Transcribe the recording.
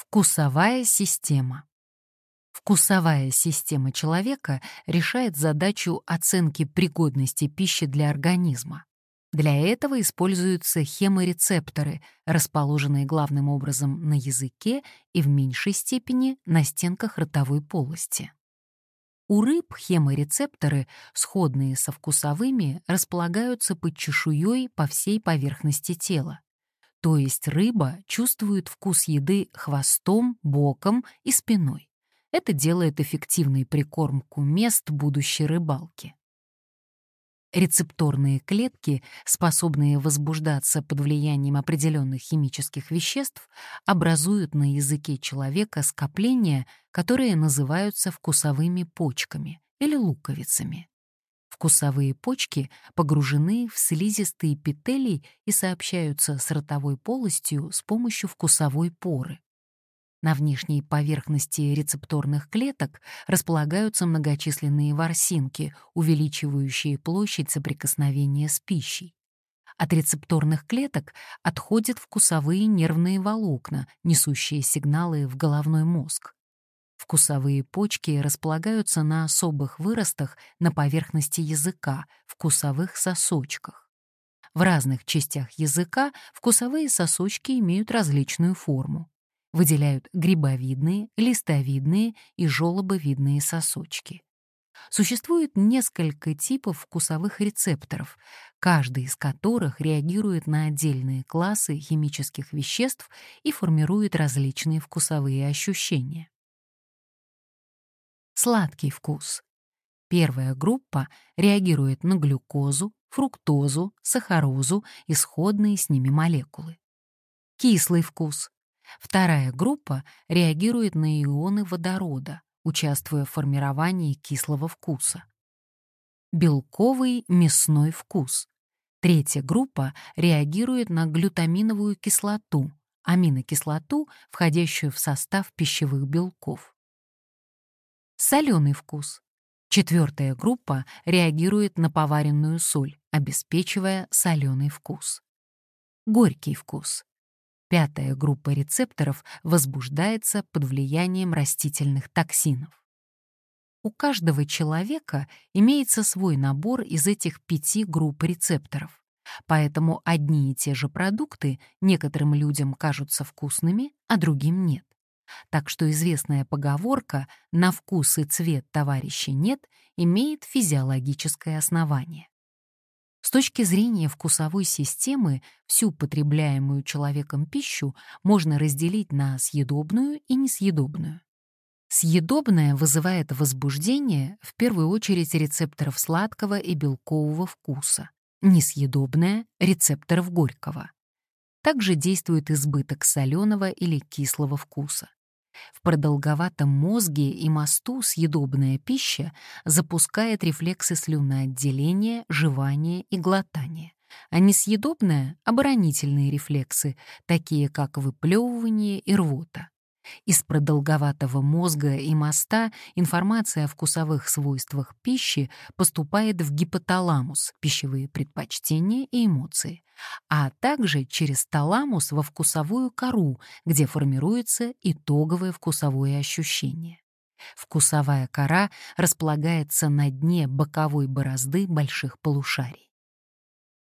Вкусовая система. Вкусовая система человека решает задачу оценки пригодности пищи для организма. Для этого используются хеморецепторы, расположенные главным образом на языке и в меньшей степени на стенках ротовой полости. У рыб хеморецепторы, сходные со вкусовыми, располагаются под чешуей по всей поверхности тела. То есть рыба чувствует вкус еды хвостом, боком и спиной. Это делает эффективной прикормку мест будущей рыбалки. Рецепторные клетки, способные возбуждаться под влиянием определенных химических веществ, образуют на языке человека скопления, которые называются вкусовыми почками или луковицами. Вкусовые почки погружены в слизистые эпителий и сообщаются с ротовой полостью с помощью вкусовой поры. На внешней поверхности рецепторных клеток располагаются многочисленные ворсинки, увеличивающие площадь соприкосновения с пищей. От рецепторных клеток отходят вкусовые нервные волокна, несущие сигналы в головной мозг. Вкусовые почки располагаются на особых выростах на поверхности языка, вкусовых сосочках. В разных частях языка вкусовые сосочки имеют различную форму. Выделяют грибовидные, листовидные и желобовидные сосочки. Существует несколько типов вкусовых рецепторов, каждый из которых реагирует на отдельные классы химических веществ и формирует различные вкусовые ощущения. Сладкий вкус. Первая группа реагирует на глюкозу, фруктозу, сахарозу и сходные с ними молекулы. Кислый вкус. Вторая группа реагирует на ионы водорода, участвуя в формировании кислого вкуса. Белковый мясной вкус. Третья группа реагирует на глютаминовую кислоту, аминокислоту, входящую в состав пищевых белков. Соленый вкус. Четвертая группа реагирует на поваренную соль, обеспечивая соленый вкус. Горький вкус. Пятая группа рецепторов возбуждается под влиянием растительных токсинов. У каждого человека имеется свой набор из этих пяти групп рецепторов. Поэтому одни и те же продукты некоторым людям кажутся вкусными, а другим нет. Так что известная поговорка «на вкус и цвет товарища нет» имеет физиологическое основание. С точки зрения вкусовой системы всю потребляемую человеком пищу можно разделить на съедобную и несъедобную. Съедобное вызывает возбуждение в первую очередь рецепторов сладкого и белкового вкуса, несъедобное — рецепторов горького. Также действует избыток соленого или кислого вкуса. В продолговатом мозге и мосту съедобная пища запускает рефлексы слюноотделения, жевания и глотания, а несъедобная — оборонительные рефлексы, такие как выплевывание и рвота. Из продолговатого мозга и моста информация о вкусовых свойствах пищи поступает в гипоталамус, пищевые предпочтения и эмоции, а также через таламус во вкусовую кору, где формируется итоговое вкусовое ощущение. Вкусовая кора располагается на дне боковой борозды больших полушарий.